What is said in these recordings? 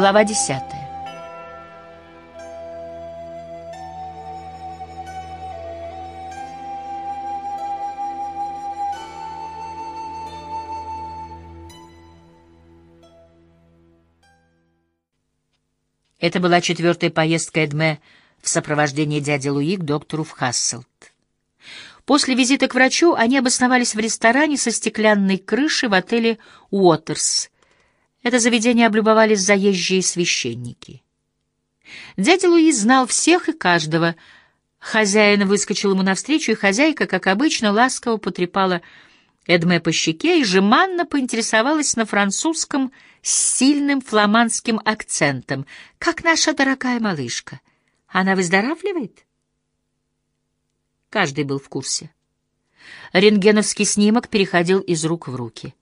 Глава десятая. Это была четвертая поездка Эдме в сопровождении дяди Луи к доктору в Хасселт. После визита к врачу они обосновались в ресторане со стеклянной крышей в отеле «Уотерс». Это заведение облюбовали заезжие священники. Дядя Луи знал всех и каждого. Хозяин выскочил ему навстречу, и хозяйка, как обычно, ласково потрепала Эдме по щеке и жеманно поинтересовалась на французском с сильным фламандским акцентом. «Как наша дорогая малышка? Она выздоравливает?» Каждый был в курсе. Рентгеновский снимок переходил из рук в руки.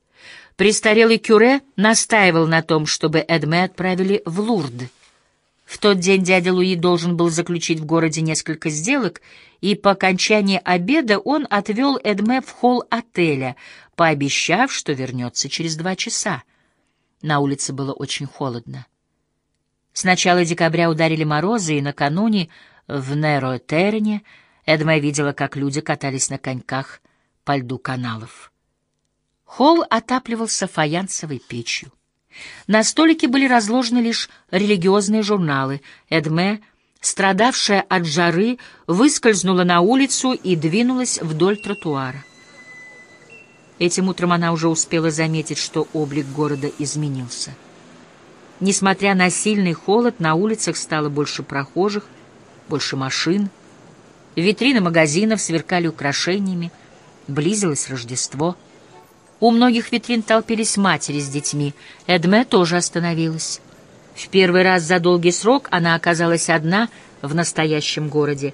Престарелый Кюре настаивал на том, чтобы Эдме отправили в Лурд. В тот день дядя Луи должен был заключить в городе несколько сделок, и по окончании обеда он отвел Эдме в холл отеля, пообещав, что вернется через два часа. На улице было очень холодно. С начала декабря ударили морозы, и накануне в Неротерне Эдме видела, как люди катались на коньках по льду каналов. Холл отапливался фаянсовой печью. На столике были разложены лишь религиозные журналы. Эдме, страдавшая от жары, выскользнула на улицу и двинулась вдоль тротуара. Этим утром она уже успела заметить, что облик города изменился. Несмотря на сильный холод, на улицах стало больше прохожих, больше машин. Витрины магазинов сверкали украшениями, близилось Рождество — у многих витрин толпились матери с детьми. Эдме тоже остановилась. В первый раз за долгий срок она оказалась одна в настоящем городе.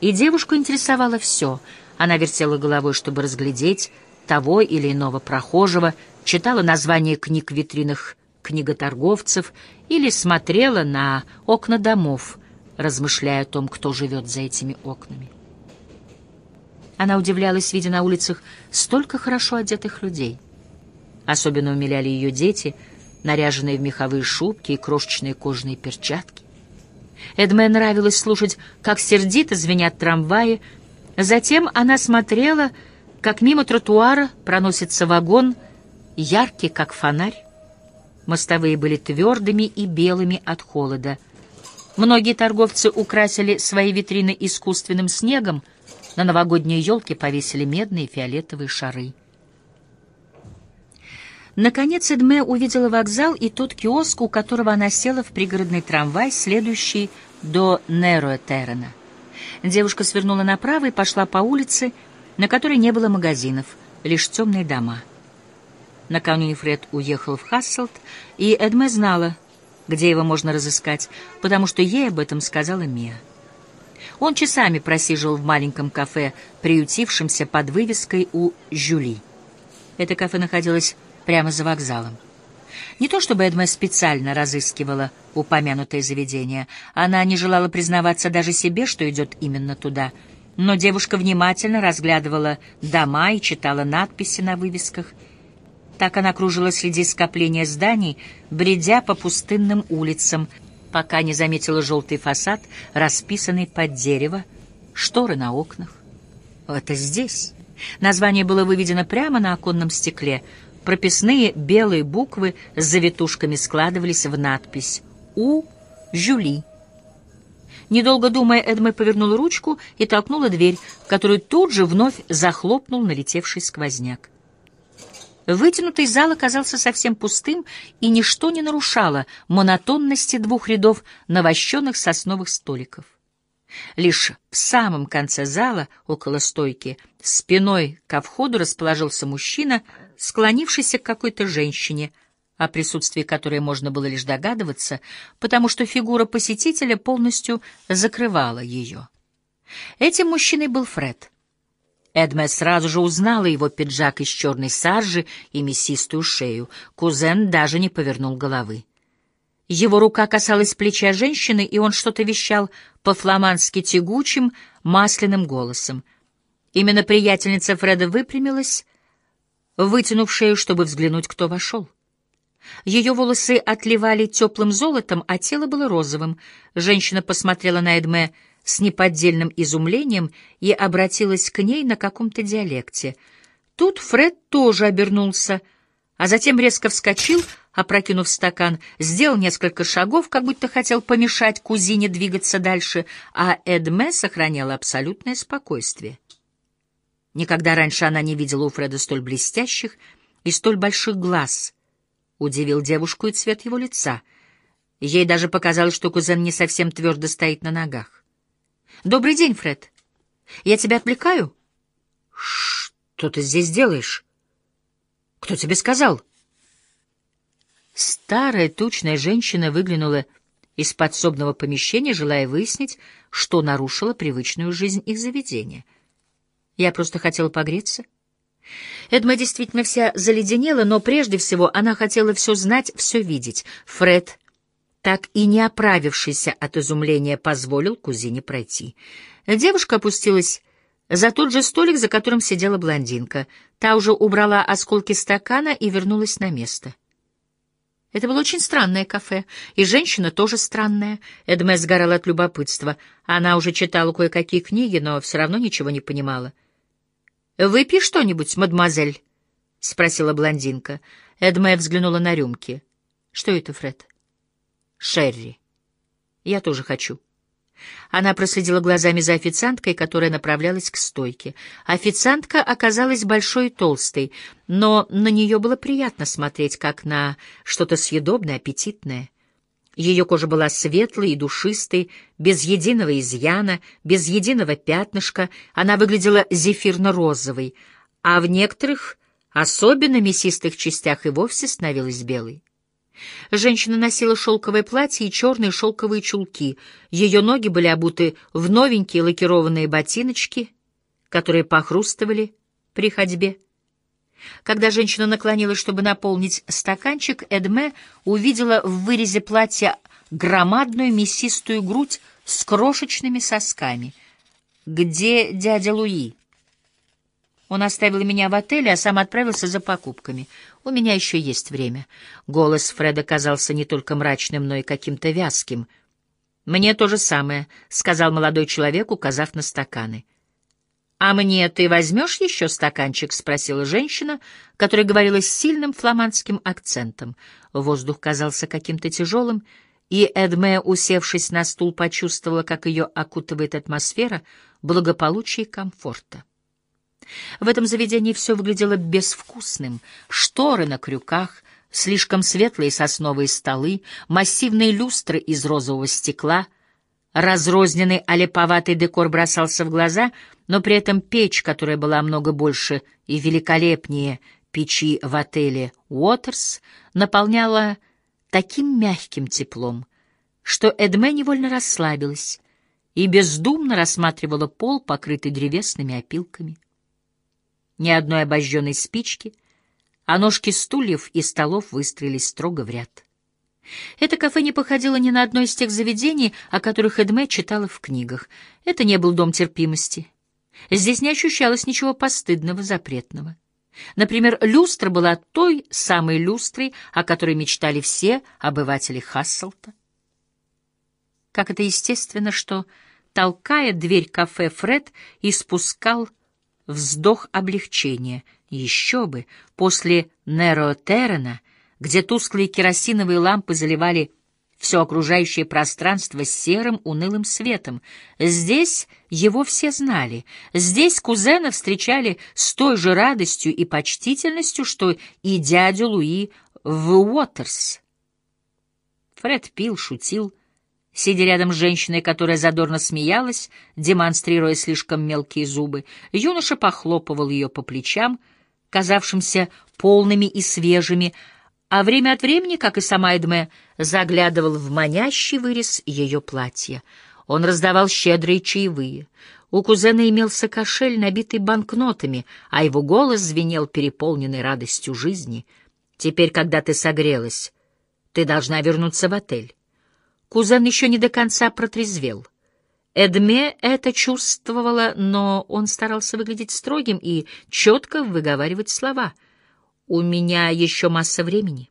И девушку интересовало все. Она вертела головой, чтобы разглядеть того или иного прохожего, читала названия книг в витринах книготорговцев или смотрела на окна домов, размышляя о том, кто живет за этими окнами. Она удивлялась, видя на улицах столько хорошо одетых людей. Особенно умиляли ее дети, наряженные в меховые шубки и крошечные кожаные перчатки. Эдме нравилось слушать, как сердито звенят трамваи. Затем она смотрела, как мимо тротуара проносится вагон, яркий, как фонарь. Мостовые были твердыми и белыми от холода. Многие торговцы украсили свои витрины искусственным снегом — на новогодние елки повесили медные фиолетовые шары. Наконец Эдме увидела вокзал и тот киоск, у которого она села в пригородный трамвай, следующий до Нероэтерена. Девушка свернула направо и пошла по улице, на которой не было магазинов, лишь темные дома. Накануне Фред уехал в Хасселт, и Эдме знала, где его можно разыскать, потому что ей об этом сказала Мия. Он часами просиживал в маленьком кафе, приютившемся под вывеской у Жюли. Это кафе находилось прямо за вокзалом. Не то чтобы Эдме специально разыскивала упомянутое заведение, она не желала признаваться даже себе, что идет именно туда, но девушка внимательно разглядывала дома и читала надписи на вывесках. Так она кружила среди скопления зданий, бредя по пустынным улицам, пока не заметила желтый фасад, расписанный под дерево, шторы на окнах. Это здесь. Название было выведено прямо на оконном стекле. Прописные белые буквы с завитушками складывались в надпись «У. Жюли». Недолго думая, Эдме повернула ручку и толкнула дверь, которую тут же вновь захлопнул налетевший сквозняк. Вытянутый зал оказался совсем пустым, и ничто не нарушало монотонности двух рядов навощенных сосновых столиков. Лишь в самом конце зала, около стойки, спиной ко входу расположился мужчина, склонившийся к какой-то женщине, о присутствии которой можно было лишь догадываться, потому что фигура посетителя полностью закрывала ее. Этим мужчиной был Фред — Эдме сразу же узнала его пиджак из черной саржи и мясистую шею. Кузен даже не повернул головы. Его рука касалась плеча женщины, и он что-то вещал по-фламандски тягучим, масляным голосом. Именно приятельница Фреда выпрямилась, вытянув шею, чтобы взглянуть, кто вошел. Ее волосы отливали теплым золотом, а тело было розовым. Женщина посмотрела на Эдме с неподдельным изумлением и обратилась к ней на каком-то диалекте. Тут Фред тоже обернулся, а затем резко вскочил, опрокинув стакан, сделал несколько шагов, как будто хотел помешать кузине двигаться дальше, а Эдме сохраняла абсолютное спокойствие. Никогда раньше она не видела у Фреда столь блестящих и столь больших глаз. Удивил девушку и цвет его лица. Ей даже показалось, что кузен не совсем твердо стоит на ногах. «Добрый день, Фред. Я тебя отвлекаю?» «Что ты здесь делаешь? Кто тебе сказал?» Старая тучная женщина выглянула из подсобного помещения, желая выяснить, что нарушило привычную жизнь их заведения. Я просто хотела погреться. Эдма действительно вся заледенела, но прежде всего она хотела все знать, все видеть. Фред, так и не оправившийся от изумления, позволил кузине пройти. Девушка опустилась за тот же столик, за которым сидела блондинка. Та уже убрала осколки стакана и вернулась на место. — это было очень странное кафе, и женщина тоже странная. Эдме сгорала от любопытства. Она уже читала кое-какие книги, но все равно ничего не понимала. «Выпей что-нибудь, мадемуазель?» — спросила блондинка. Эдме взглянула на рюмки. «Что это, Фред?» «Шерри. Я тоже хочу». Она проследила глазами за официанткой, которая направлялась к стойке. Официантка оказалась большой и толстой, но на нее было приятно смотреть, как на что-то съедобное, аппетитное. Ее кожа была светлой и душистой, без единого изъяна, без единого пятнышка, она выглядела зефирно-розовой, а в некоторых, особенно мясистых частях, и вовсе становилась белой. Женщина носила шелковое платье и черные шелковые чулки. Ее ноги были обуты в новенькие лакированные ботиночки, которые похрустывали при ходьбе. Когда женщина наклонилась, чтобы наполнить стаканчик, Эдме увидела в вырезе платья громадную мясистую грудь с крошечными сосками. «Где дядя Луи?» Он оставил меня в отеле, а сам отправился за покупками. У меня еще есть время. Голос Фреда казался не только мрачным, но и каким-то вязким. «Мне то же самое», — сказал молодой человек, указав на стаканы. «А мне ты возьмешь еще стаканчик?» — спросила женщина, которая говорила с сильным фламандским акцентом. Воздух казался каким-то тяжелым, и Эдме, усевшись на стул, почувствовала, как ее окутывает атмосфера благополучия и комфорта. В этом заведении все выглядело безвкусным. Шторы на крюках, слишком светлые сосновые столы, массивные люстры из розового стекла. Разрозненный олеповатый декор бросался в глаза, но при этом печь, которая была много больше и великолепнее печи в отеле «Уотерс», наполняла таким мягким теплом, что Эдме невольно расслабилась и бездумно рассматривала пол, покрытый древесными опилками ни одной обожженной спички, а ножки стульев и столов выстроились строго в ряд. Это кафе не походило ни на одно из тех заведений, о которых Эдме читала в книгах. Это не был дом терпимости. Здесь не ощущалось ничего постыдного, запретного. Например, люстра была той самой люстрой, о которой мечтали все обыватели Хасселта. Как это естественно, что, толкая дверь кафе, Фред испускал вздох облегчения. Еще бы, после Неротерена, где тусклые керосиновые лампы заливали все окружающее пространство серым унылым светом. Здесь его все знали. Здесь кузена встречали с той же радостью и почтительностью, что и дядю Луи в Уотерс. Фред пил, шутил, Сидя рядом с женщиной, которая задорно смеялась, демонстрируя слишком мелкие зубы, юноша похлопывал ее по плечам, казавшимся полными и свежими, а время от времени, как и сама Эдме, заглядывал в манящий вырез ее платья. Он раздавал щедрые чаевые. У кузена имелся кошель, набитый банкнотами, а его голос звенел переполненной радостью жизни. «Теперь, когда ты согрелась, ты должна вернуться в отель». Кузен еще не до конца протрезвел. Эдме это чувствовала, но он старался выглядеть строгим и четко выговаривать слова. «У меня еще масса времени».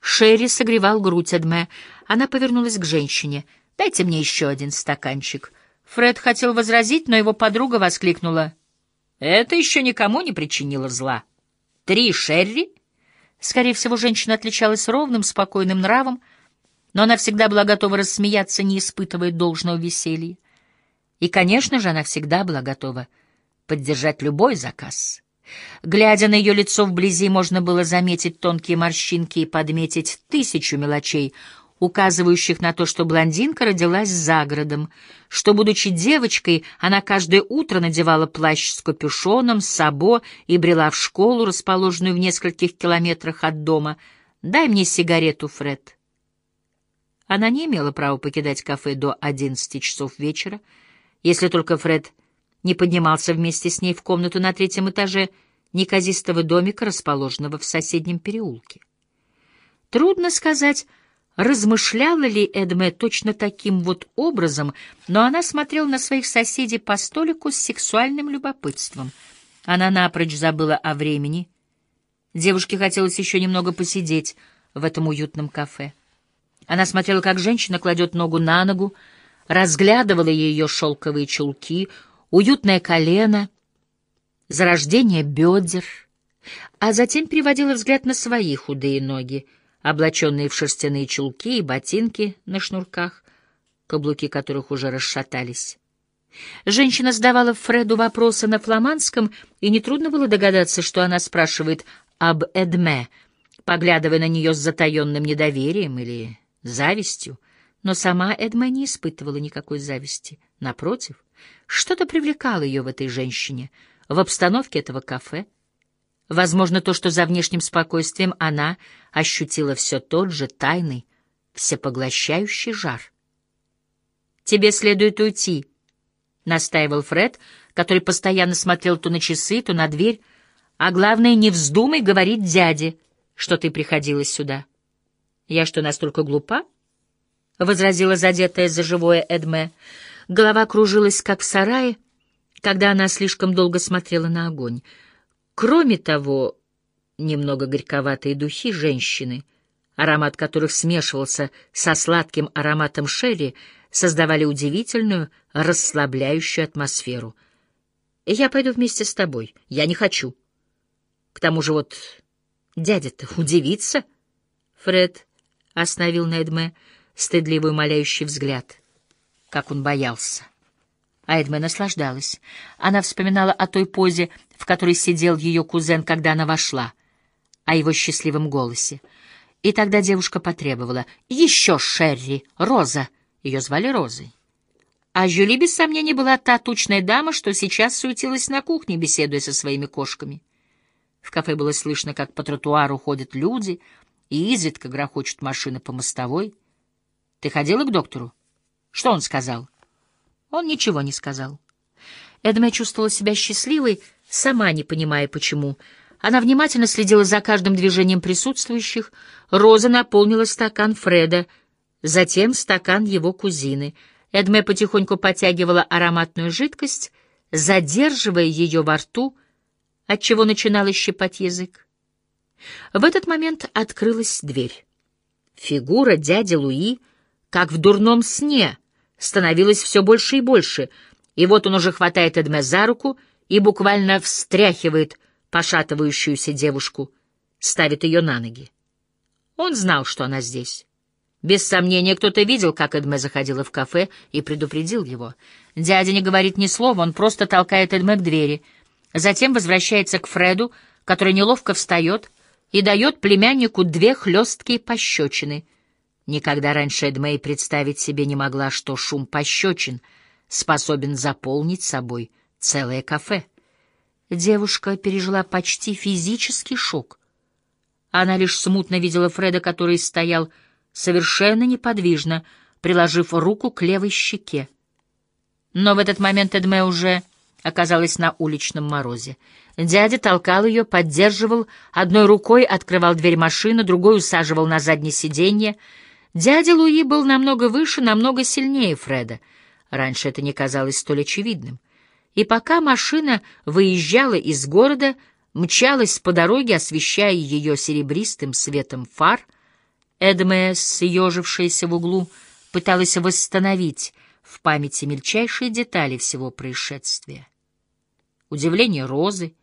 Шерри согревал грудь Эдме. Она повернулась к женщине. «Дайте мне еще один стаканчик». Фред хотел возразить, но его подруга воскликнула. «Это еще никому не причинило зла. Три Шерри?» Скорее всего, женщина отличалась ровным, спокойным нравом, но она всегда была готова рассмеяться, не испытывая должного веселья. И, конечно же, она всегда была готова поддержать любой заказ. Глядя на ее лицо вблизи, можно было заметить тонкие морщинки и подметить тысячу мелочей, указывающих на то, что блондинка родилась за городом, что, будучи девочкой, она каждое утро надевала плащ с капюшоном, сабо и брела в школу, расположенную в нескольких километрах от дома. «Дай мне сигарету, Фред». Она не имела права покидать кафе до одиннадцати часов вечера, если только Фред не поднимался вместе с ней в комнату на третьем этаже неказистого домика, расположенного в соседнем переулке. Трудно сказать, размышляла ли Эдме точно таким вот образом, но она смотрела на своих соседей по столику с сексуальным любопытством. Она напрочь забыла о времени. Девушке хотелось еще немного посидеть в этом уютном кафе. Она смотрела, как женщина кладет ногу на ногу, разглядывала ее шелковые чулки, уютное колено, зарождение бедер, а затем переводила взгляд на свои худые ноги, облаченные в шерстяные чулки и ботинки на шнурках, каблуки которых уже расшатались. Женщина задавала Фреду вопросы на фламандском, и нетрудно было догадаться, что она спрашивает об Эдме, поглядывая на нее с затаенным недоверием или завистью. Но сама Эдме не испытывала никакой зависти. Напротив, что-то привлекало ее в этой женщине, в обстановке этого кафе. Возможно, то, что за внешним спокойствием она ощутила все тот же тайный, всепоглощающий жар. «Тебе следует уйти», — настаивал Фред, который постоянно смотрел то на часы, то на дверь, «а главное, не вздумай говорить дяде, что ты приходила сюда». «Я что, настолько глупа?» — возразила задетая за живое Эдме. Голова кружилась, как в сарае, когда она слишком долго смотрела на огонь. Кроме того, немного горьковатые духи женщины, аромат которых смешивался со сладким ароматом шерри, создавали удивительную, расслабляющую атмосферу. «Я пойду вместе с тобой. Я не хочу. К тому же вот дядя-то удивится». Фред остановил на Эдме стыдливый умоляющий взгляд — как он боялся. А Эдме наслаждалась. Она вспоминала о той позе, в которой сидел ее кузен, когда она вошла, о его счастливом голосе. И тогда девушка потребовала «Еще Шерри! Роза!» Ее звали Розой. А Жюли, без сомнения, была та тучная дама, что сейчас суетилась на кухне, беседуя со своими кошками. В кафе было слышно, как по тротуару ходят люди, и изредка грохочут машины по мостовой. «Ты ходила к доктору?» Что он сказал? Он ничего не сказал. Эдме чувствовала себя счастливой, сама не понимая почему. Она внимательно следила за каждым движением присутствующих. Роза наполнила стакан Фреда, затем стакан его кузины. Эдме потихоньку потягивала ароматную жидкость, задерживая ее во рту, отчего начинала щипать язык. В этот момент открылась дверь. Фигура дяди Луи, как в дурном сне — становилось все больше и больше, и вот он уже хватает Эдме за руку и буквально встряхивает пошатывающуюся девушку, ставит ее на ноги. Он знал, что она здесь. Без сомнения, кто-то видел, как Эдме заходила в кафе и предупредил его. Дядя не говорит ни слова, он просто толкает Эдме к двери. Затем возвращается к Фреду, который неловко встает и дает племяннику две хлесткие пощечины — Никогда раньше Эдмей представить себе не могла, что шум пощечин способен заполнить собой целое кафе. Девушка пережила почти физический шок. Она лишь смутно видела Фреда, который стоял совершенно неподвижно, приложив руку к левой щеке. Но в этот момент Эдме уже оказалась на уличном морозе. Дядя толкал ее, поддерживал, одной рукой открывал дверь машины, другой усаживал на заднее сиденье — Дядя Луи был намного выше, намного сильнее Фреда. Раньше это не казалось столь очевидным. И пока машина выезжала из города, мчалась по дороге, освещая ее серебристым светом фар, Эдме, съежившаяся в углу, пыталась восстановить в памяти мельчайшие детали всего происшествия. Удивление Розы,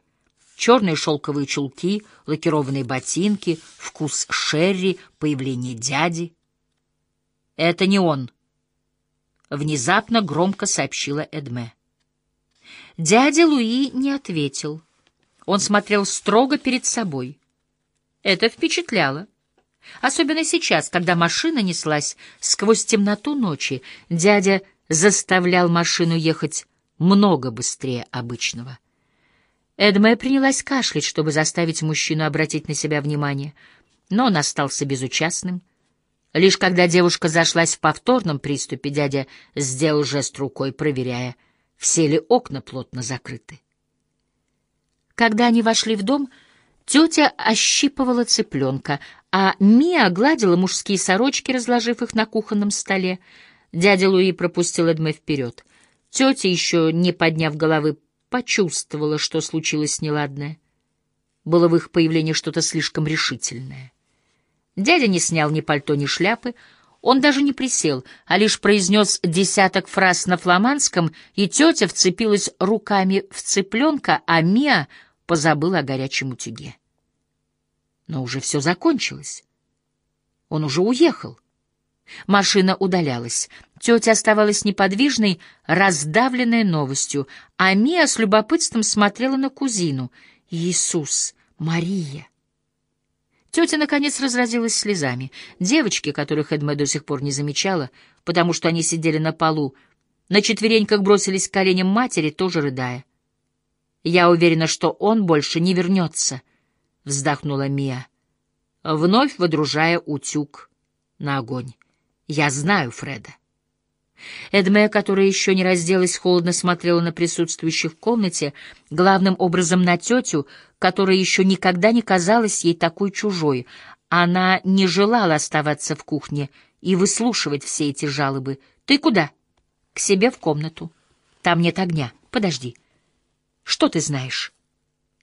черные шелковые чулки, лакированные ботинки, вкус Шерри, появление дяди. «Это не он», — внезапно громко сообщила Эдме. Дядя Луи не ответил. Он смотрел строго перед собой. Это впечатляло. Особенно сейчас, когда машина неслась сквозь темноту ночи, дядя заставлял машину ехать много быстрее обычного. Эдме принялась кашлять, чтобы заставить мужчину обратить на себя внимание, но он остался безучастным. Лишь когда девушка зашлась в повторном приступе, дядя сделал жест рукой, проверяя, все ли окна плотно закрыты. Когда они вошли в дом, тетя ощипывала цыпленка, а Мия гладила мужские сорочки, разложив их на кухонном столе. Дядя Луи пропустил Эдме вперед. Тетя, еще не подняв головы, почувствовала, что случилось неладное. Было в их появлении что-то слишком решительное. Дядя не снял ни пальто, ни шляпы, он даже не присел, а лишь произнес десяток фраз на фламандском, и тетя вцепилась руками в цыпленка, а Мия позабыла о горячем утюге. Но уже все закончилось. Он уже уехал. Машина удалялась. Тетя оставалась неподвижной, раздавленная новостью, а Мия с любопытством смотрела на кузину. «Иисус! Мария!» Тетя, наконец, разразилась слезами. Девочки, которых Эдме до сих пор не замечала, потому что они сидели на полу, на четвереньках бросились к коленям матери, тоже рыдая. «Я уверена, что он больше не вернется», — вздохнула Мия, вновь водружая утюг на огонь. «Я знаю Фреда». Эдме, которая еще не разделась, холодно смотрела на присутствующих в комнате, главным образом на тетю, которая еще никогда не казалась ей такой чужой. Она не желала оставаться в кухне и выслушивать все эти жалобы. «Ты куда?» «К себе в комнату. Там нет огня. Подожди. Что ты знаешь?»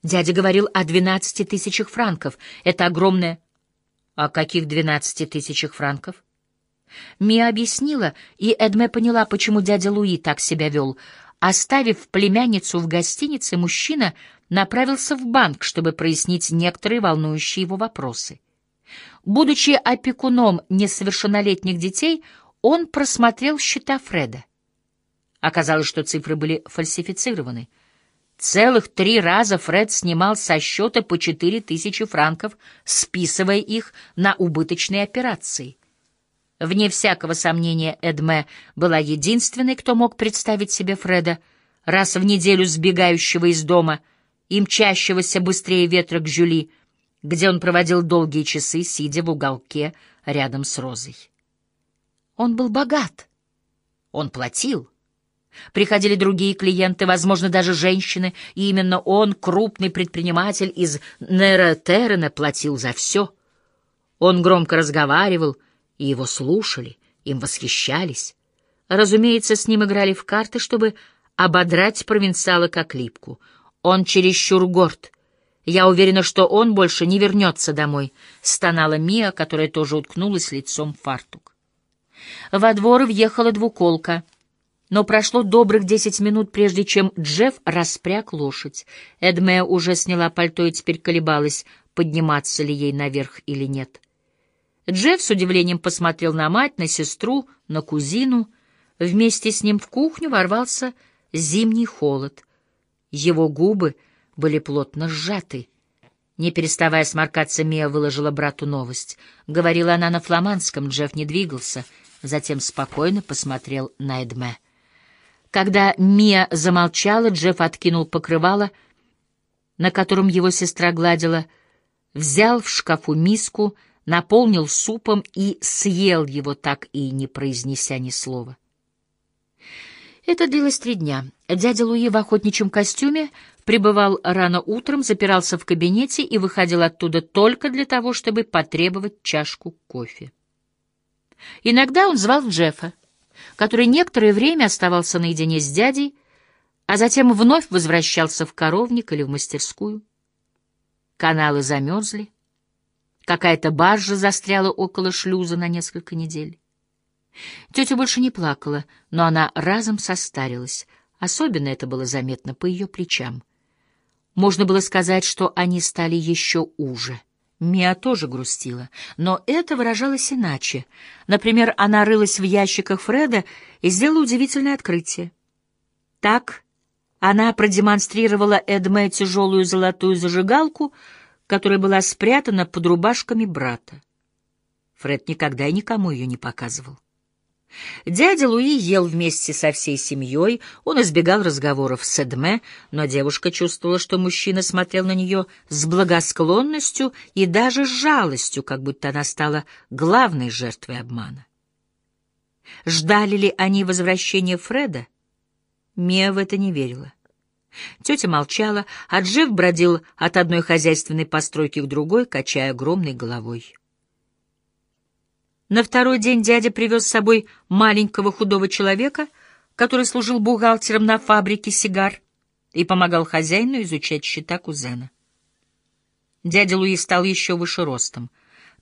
Дядя говорил о двенадцати тысячах франков. Это огромное... О каких двенадцати тысячах франков? Мия объяснила, и Эдме поняла, почему дядя Луи так себя вел. Оставив племянницу в гостинице, мужчина направился в банк, чтобы прояснить некоторые волнующие его вопросы. Будучи опекуном несовершеннолетних детей, он просмотрел счета Фреда. Оказалось, что цифры были фальсифицированы. Целых три раза Фред снимал со счета по четыре тысячи франков, списывая их на убыточные операции. Вне всякого сомнения, Эдме была единственной, кто мог представить себе Фреда, раз в неделю сбегающего из дома и мчащегося быстрее ветра к Жюли, где он проводил долгие часы, сидя в уголке рядом с Розой. Он был богат. Он платил. Приходили другие клиенты, возможно, даже женщины, и именно он, крупный предприниматель из Неротерена, платил за все. Он громко разговаривал — и его слушали, им восхищались. Разумеется, с ним играли в карты, чтобы ободрать провинциала как липку. Он чересчур горд. Я уверена, что он больше не вернется домой, — стонала Мия, которая тоже уткнулась лицом в фартук. Во двор въехала двуколка, но прошло добрых десять минут, прежде чем Джефф распряг лошадь. Эдме уже сняла пальто и теперь колебалась, подниматься ли ей наверх или нет. Джефф с удивлением посмотрел на мать, на сестру, на кузину. Вместе с ним в кухню ворвался зимний холод. Его губы были плотно сжаты. Не переставая сморкаться, Мия выложила брату новость. Говорила она на фламандском, Джефф не двигался, затем спокойно посмотрел на Эдме. Когда Мия замолчала, Джефф откинул покрывало, на котором его сестра гладила, взял в шкафу миску — наполнил супом и съел его, так и не произнеся ни слова. Это длилось три дня. Дядя Луи в охотничьем костюме пребывал рано утром, запирался в кабинете и выходил оттуда только для того, чтобы потребовать чашку кофе. Иногда он звал Джеффа, который некоторое время оставался наедине с дядей, а затем вновь возвращался в коровник или в мастерскую. Каналы замерзли. Какая-то баржа застряла около шлюза на несколько недель. Тетя больше не плакала, но она разом состарилась. Особенно это было заметно по ее плечам. Можно было сказать, что они стали еще уже. Мия тоже грустила, но это выражалось иначе. Например, она рылась в ящиках Фреда и сделала удивительное открытие. Так она продемонстрировала Эдме тяжелую золотую зажигалку, которая была спрятана под рубашками брата. Фред никогда и никому ее не показывал. Дядя Луи ел вместе со всей семьей, он избегал разговоров с Эдме, но девушка чувствовала, что мужчина смотрел на нее с благосклонностью и даже с жалостью, как будто она стала главной жертвой обмана. Ждали ли они возвращения Фреда? Мия в это не верила. Тетя молчала, а Джефф бродил от одной хозяйственной постройки к другой, качая огромной головой. На второй день дядя привез с собой маленького худого человека, который служил бухгалтером на фабрике сигар и помогал хозяину изучать счета кузена. Дядя Луи стал еще выше ростом.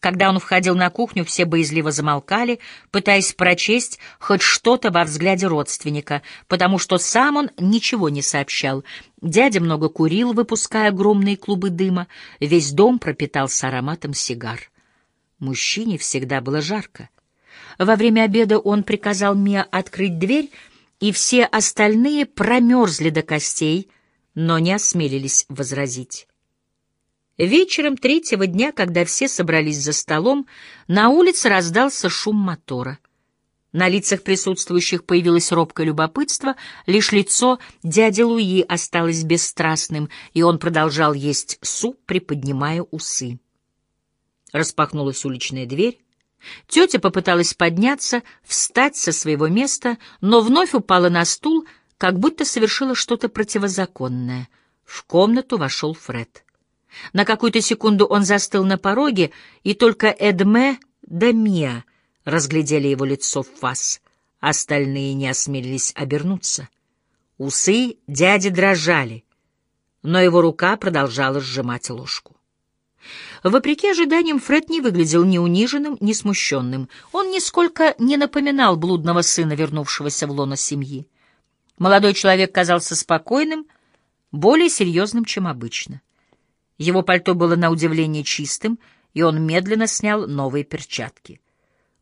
Когда он входил на кухню, все боязливо замолкали, пытаясь прочесть хоть что-то во взгляде родственника, потому что сам он ничего не сообщал. Дядя много курил, выпуская огромные клубы дыма, весь дом пропитался ароматом сигар. Мужчине всегда было жарко. Во время обеда он приказал Мия открыть дверь, и все остальные промерзли до костей, но не осмелились возразить. Вечером третьего дня, когда все собрались за столом, на улице раздался шум мотора. На лицах присутствующих появилось робкое любопытство, лишь лицо дяди Луи осталось бесстрастным, и он продолжал есть суп, приподнимая усы. Распахнулась уличная дверь. Тетя попыталась подняться, встать со своего места, но вновь упала на стул, как будто совершила что-то противозаконное. В комнату вошел Фред. На какую-то секунду он застыл на пороге, и только Эдме да Мия разглядели его лицо в фас. Остальные не осмелились обернуться. Усы дяди дрожали, но его рука продолжала сжимать ложку. Вопреки ожиданиям, Фред не выглядел ни униженным, ни смущенным. Он нисколько не напоминал блудного сына, вернувшегося в лоно семьи. Молодой человек казался спокойным, более серьезным, чем обычно. Его пальто было на удивление чистым, и он медленно снял новые перчатки.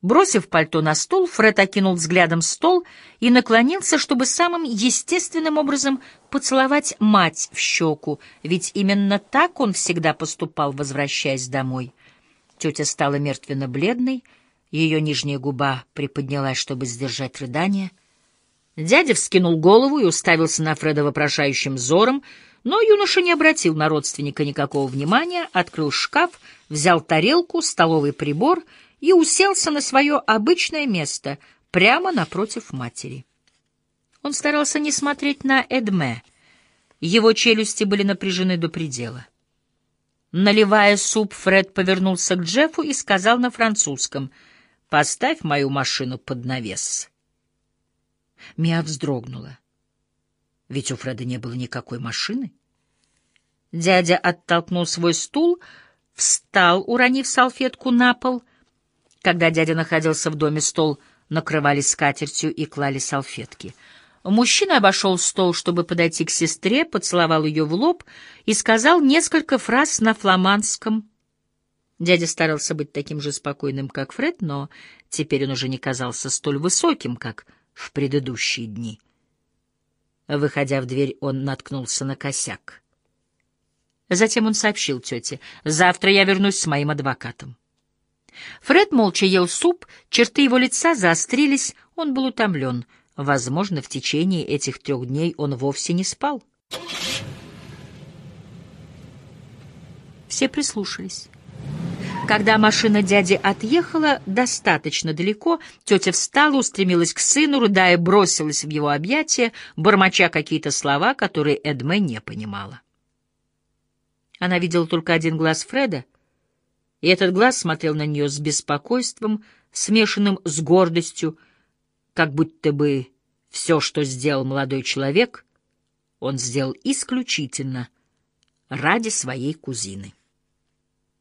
Бросив пальто на стол, Фред окинул взглядом стол и наклонился, чтобы самым естественным образом поцеловать мать в щеку, ведь именно так он всегда поступал, возвращаясь домой. Тетя стала мертвенно-бледной, ее нижняя губа приподнялась, чтобы сдержать рыдание. Дядя вскинул голову и уставился на Фреда вопрошающим взором, но юноша не обратил на родственника никакого внимания, открыл шкаф, взял тарелку, столовый прибор — и уселся на свое обычное место прямо напротив матери. Он старался не смотреть на Эдме. Его челюсти были напряжены до предела. Наливая суп, Фред повернулся к Джеффу и сказал на французском «Поставь мою машину под навес». Мия вздрогнула. Ведь у Фреда не было никакой машины. Дядя оттолкнул свой стул, встал, уронив салфетку на пол — когда дядя находился в доме, стол накрывали скатертью и клали салфетки. Мужчина обошел стол, чтобы подойти к сестре, поцеловал ее в лоб и сказал несколько фраз на фламандском. Дядя старался быть таким же спокойным, как Фред, но теперь он уже не казался столь высоким, как в предыдущие дни. Выходя в дверь, он наткнулся на косяк. Затем он сообщил тете, «Завтра я вернусь с моим адвокатом». Фред молча ел суп, черты его лица заострились, он был утомлен. Возможно, в течение этих трех дней он вовсе не спал. Все прислушались. Когда машина дяди отъехала достаточно далеко, тетя встала, устремилась к сыну, рыдая, бросилась в его объятия, бормоча какие-то слова, которые Эдме не понимала. Она видела только один глаз Фреда — и этот глаз смотрел на нее с беспокойством, смешанным с гордостью, как будто бы все, что сделал молодой человек, он сделал исключительно ради своей кузины.